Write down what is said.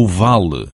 o vale.